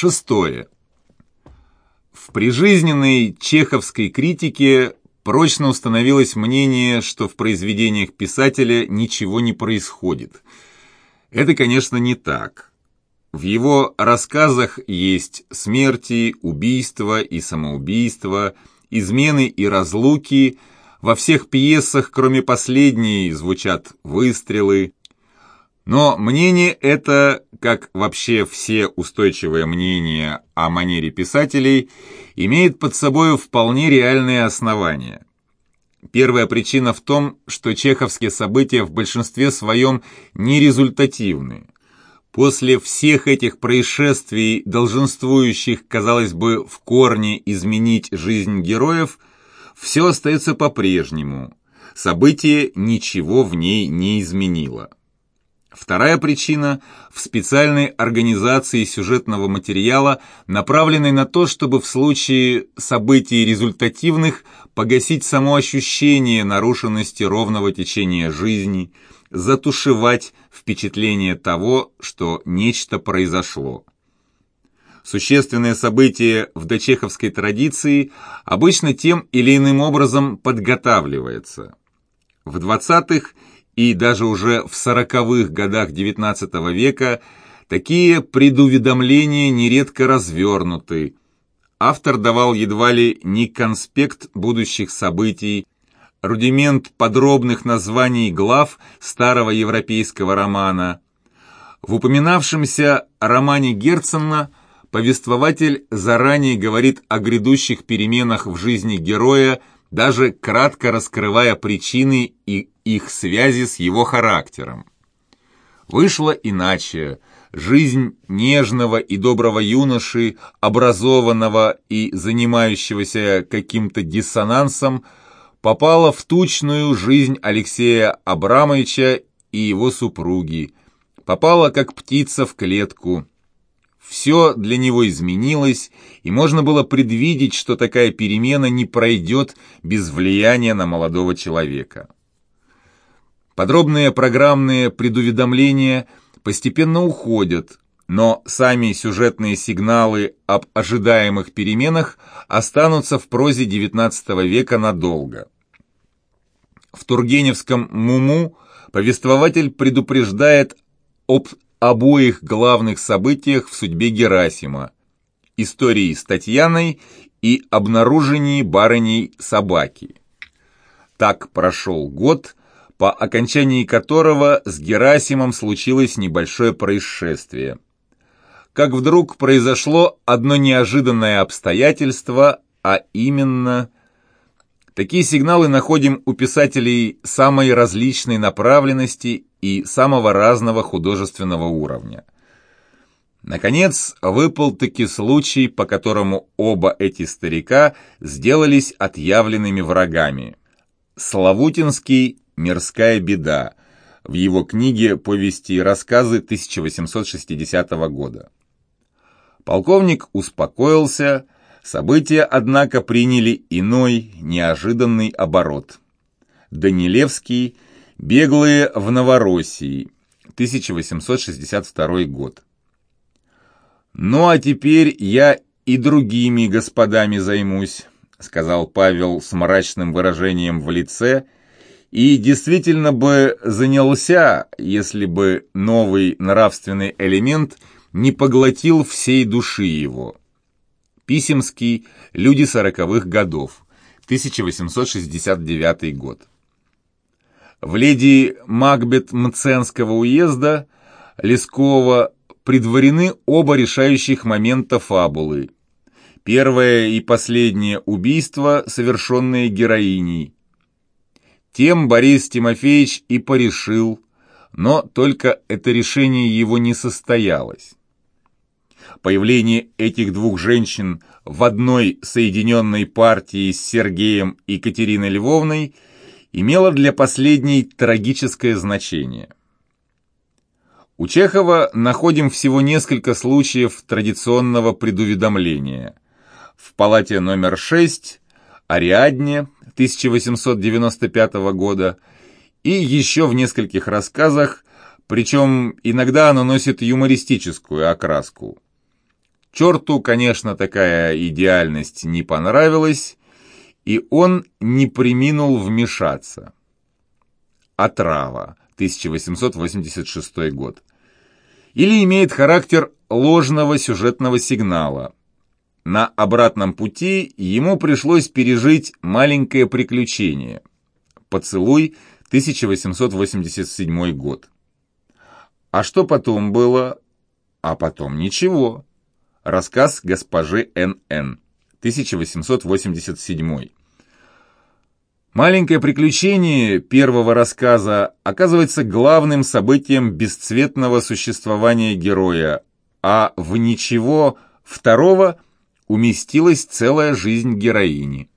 Шестое. В прижизненной чеховской критике прочно установилось мнение, что в произведениях писателя ничего не происходит. Это, конечно, не так. В его рассказах есть смерти, убийства и самоубийства, измены и разлуки. Во всех пьесах, кроме последней, звучат выстрелы. Но мнение это, как вообще все устойчивые мнения о манере писателей, имеет под собой вполне реальные основания. Первая причина в том, что чеховские события в большинстве своем нерезультативны. После всех этих происшествий, долженствующих, казалось бы, в корне изменить жизнь героев, все остается по-прежнему. Событие ничего в ней не изменило. Вторая причина – в специальной организации сюжетного материала, направленной на то, чтобы в случае событий результативных погасить само ощущение нарушенности ровного течения жизни, затушевать впечатление того, что нечто произошло. Существенное событие в дочеховской традиции обычно тем или иным образом подготавливается. В 20-х и даже уже в сороковых годах XIX века такие предуведомления нередко развернуты. Автор давал едва ли не конспект будущих событий, рудимент подробных названий глав старого европейского романа. В упоминавшемся романе Герцена повествователь заранее говорит о грядущих переменах в жизни героя, даже кратко раскрывая причины и их связи с его характером. Вышло иначе. Жизнь нежного и доброго юноши, образованного и занимающегося каким-то диссонансом, попала в тучную жизнь Алексея Абрамовича и его супруги, попала как птица в клетку. Все для него изменилось, и можно было предвидеть, что такая перемена не пройдет без влияния на молодого человека. Подробные программные предуведомления постепенно уходят, но сами сюжетные сигналы об ожидаемых переменах останутся в прозе XIX века надолго. В Тургеневском «Муму» повествователь предупреждает об обоих главных событиях в судьбе Герасима – истории с Татьяной и обнаружении барыней собаки. Так прошел год – по окончании которого с Герасимом случилось небольшое происшествие. Как вдруг произошло одно неожиданное обстоятельство, а именно... Такие сигналы находим у писателей самой различной направленности и самого разного художественного уровня. Наконец, выпал-таки случай, по которому оба эти старика сделались отъявленными врагами. Славутинский «Мирская беда» в его книге «Повести и рассказы» 1860 года. Полковник успокоился, события, однако, приняли иной, неожиданный оборот. Данилевский «Беглые в Новороссии» 1862 год. «Ну а теперь я и другими господами займусь», сказал Павел с мрачным выражением в лице – и действительно бы занялся, если бы новый нравственный элемент не поглотил всей души его. Писемский «Люди сороковых годов», 1869 год. В леди Макбет Мценского уезда Лескова предварены оба решающих момента фабулы. Первое и последнее убийство, совершенные героиней, тем Борис Тимофеевич и порешил, но только это решение его не состоялось. Появление этих двух женщин в одной соединенной партии с Сергеем и Катериной Львовной имело для последней трагическое значение. У Чехова находим всего несколько случаев традиционного предуведомления. В палате номер 6 Ариадне 1895 года и еще в нескольких рассказах, причем иногда оно носит юмористическую окраску. Черту, конечно, такая идеальность не понравилась, и он не приминул вмешаться. Отрава, 1886 год. Или имеет характер ложного сюжетного сигнала. На обратном пути ему пришлось пережить маленькое приключение. Поцелуй, 1887 год. А что потом было? А потом ничего. Рассказ госпожи Н.Н. 1887. Маленькое приключение первого рассказа оказывается главным событием бесцветного существования героя, а в ничего второго уместилась целая жизнь героини.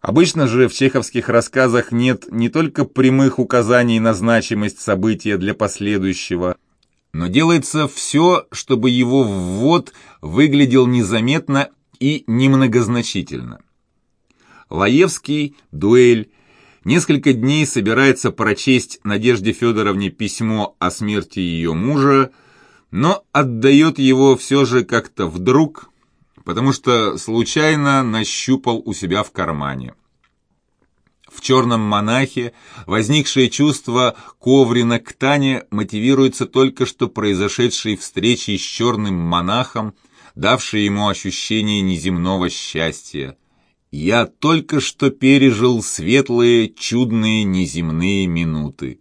Обычно же в чеховских рассказах нет не только прямых указаний на значимость события для последующего, но делается все, чтобы его ввод выглядел незаметно и немногозначительно. Лаевский, дуэль, несколько дней собирается прочесть Надежде Федоровне письмо о смерти ее мужа, но отдает его все же как-то вдруг, потому что случайно нащупал у себя в кармане. В «Черном монахе» возникшее чувство Коврина к Тане мотивируется только что произошедшей встречей с черным монахом, давшей ему ощущение неземного счастья. «Я только что пережил светлые, чудные, неземные минуты».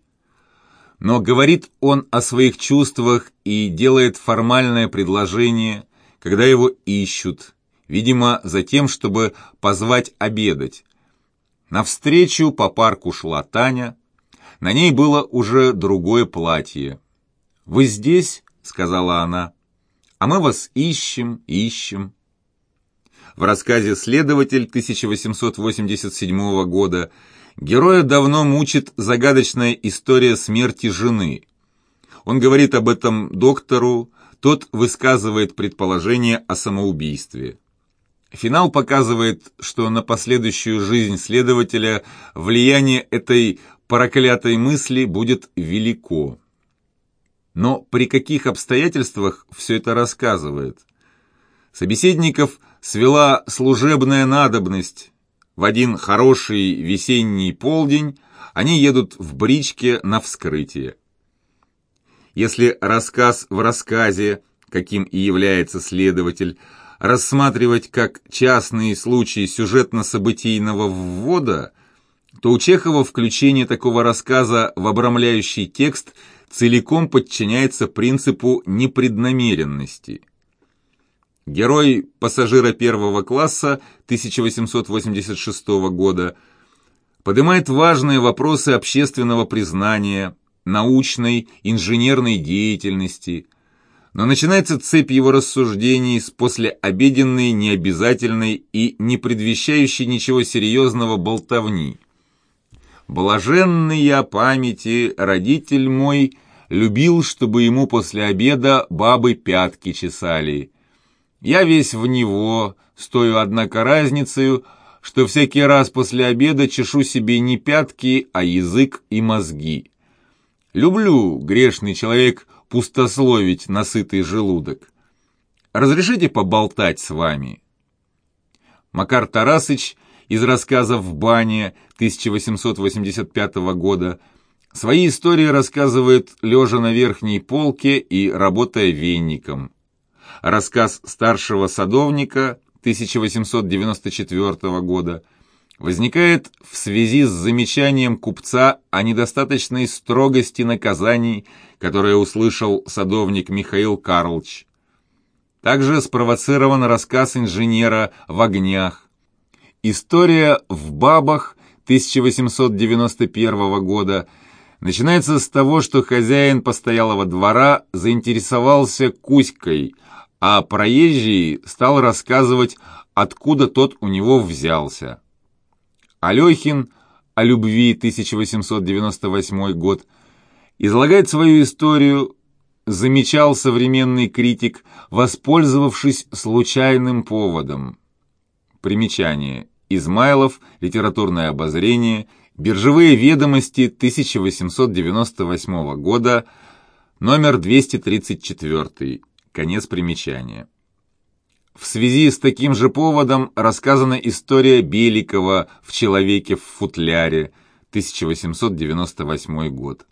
Но говорит он о своих чувствах и делает формальное предложение, когда его ищут, видимо, за тем, чтобы позвать обедать. Навстречу по парку шла Таня. На ней было уже другое платье. «Вы здесь?» — сказала она. «А мы вас ищем, ищем». В рассказе «Следователь» 1887 года героя давно мучит загадочная история смерти жены. Он говорит об этом доктору, тот высказывает предположение о самоубийстве. Финал показывает, что на последующую жизнь следователя влияние этой проклятой мысли будет велико. Но при каких обстоятельствах все это рассказывает? Собеседников свела служебная надобность. В один хороший весенний полдень они едут в бричке на вскрытие. Если рассказ в рассказе, каким и является следователь, рассматривать как частные случаи сюжетно-событийного ввода, то у Чехова включение такого рассказа в обрамляющий текст целиком подчиняется принципу непреднамеренности. Герой пассажира первого класса 1886 года поднимает важные вопросы общественного признания, научной, инженерной деятельности. Но начинается цепь его рассуждений с послеобеденной, необязательной и не предвещающей ничего серьезного болтовни. «Блаженный я памяти, родитель мой, любил, чтобы ему после обеда бабы пятки чесали. Я весь в него, стою, однако, разницею, что всякий раз после обеда чешу себе не пятки, а язык и мозги. Люблю, грешный человек, пустословить насытый желудок. Разрешите поболтать с вами?» Макар Тарасыч из рассказов «В бане» 1885 года свои истории рассказывает лежа на верхней полке и работая венником. Рассказ старшего садовника 1894 года – возникает в связи с замечанием купца о недостаточной строгости наказаний, которое услышал садовник Михаил Карлович. Также спровоцирован рассказ инженера в огнях. История в бабах 1891 года начинается с того, что хозяин постоялого двора заинтересовался Кузькой, а проезжий стал рассказывать, откуда тот у него взялся. Алехин о любви 1898 год излагает свою историю, замечал современный критик, воспользовавшись случайным поводом. Примечание. Измайлов, литературное обозрение, биржевые ведомости 1898 года, номер 234. Конец примечания. В связи с таким же поводом рассказана история Беликова в «Человеке в футляре» 1898 год.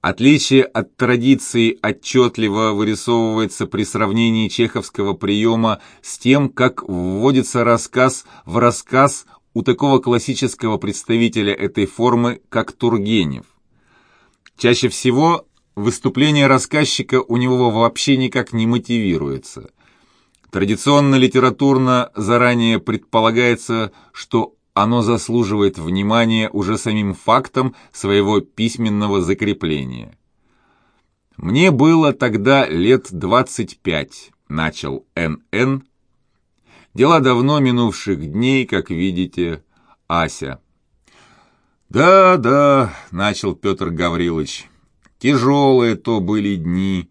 Отличие от традиции отчетливо вырисовывается при сравнении чеховского приема с тем, как вводится рассказ в рассказ у такого классического представителя этой формы, как Тургенев. Чаще всего выступление рассказчика у него вообще никак не мотивируется. Традиционно литературно заранее предполагается, что оно заслуживает внимания уже самим фактом своего письменного закрепления. «Мне было тогда лет 25», — начал Н.Н. «Дела давно минувших дней, как видите, Ася». «Да, да», — начал Петр Гаврилович, — «тяжелые то были дни,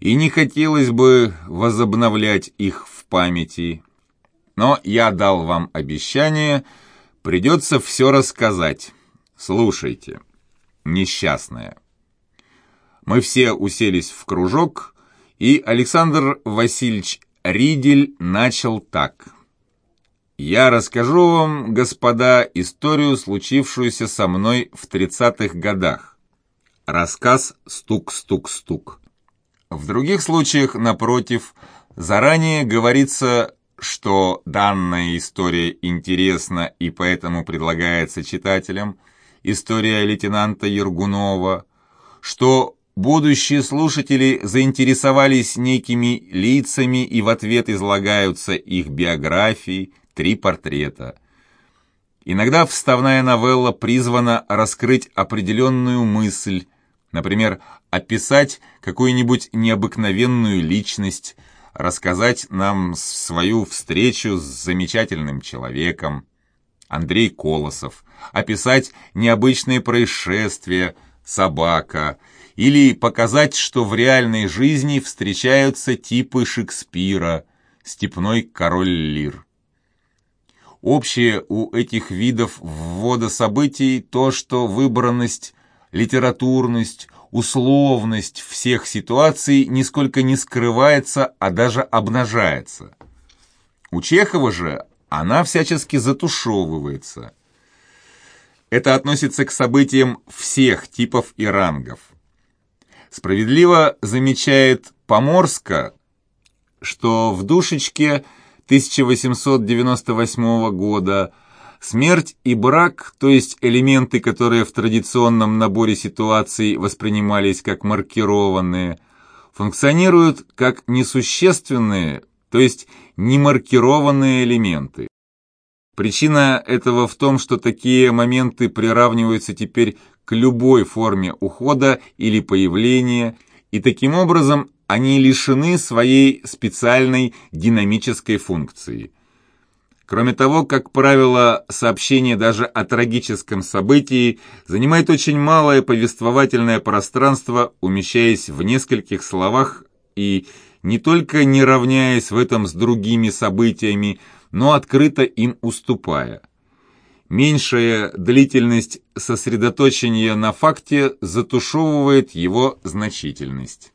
и не хотелось бы возобновлять их в памяти. Но я дал вам обещание — Придется все рассказать. Слушайте, несчастная. Мы все уселись в кружок, и Александр Васильевич Ридель начал так. «Я расскажу вам, господа, историю, случившуюся со мной в тридцатых годах. Рассказ «Стук-стук-стук». В других случаях, напротив, заранее говорится что данная история интересна и поэтому предлагается читателям, история лейтенанта Ергунова, что будущие слушатели заинтересовались некими лицами и в ответ излагаются их биографии, три портрета. Иногда вставная новелла призвана раскрыть определенную мысль, например, описать какую-нибудь необыкновенную личность, рассказать нам свою встречу с замечательным человеком, Андрей Колосов, описать необычные происшествия, собака, или показать, что в реальной жизни встречаются типы Шекспира, степной король Лир. Общее у этих видов ввода событий то, что выбранность, литературность, условность всех ситуаций нисколько не скрывается, а даже обнажается. У Чехова же она всячески затушевывается. Это относится к событиям всех типов и рангов. Справедливо замечает Поморска, что в «Душечке» 1898 года Смерть и брак, то есть элементы, которые в традиционном наборе ситуаций воспринимались как маркированные, функционируют как несущественные, то есть немаркированные элементы. Причина этого в том, что такие моменты приравниваются теперь к любой форме ухода или появления, и таким образом они лишены своей специальной динамической функции – Кроме того, как правило, сообщение даже о трагическом событии занимает очень малое повествовательное пространство, умещаясь в нескольких словах и не только не равняясь в этом с другими событиями, но открыто им уступая. Меньшая длительность сосредоточения на факте затушевывает его значительность.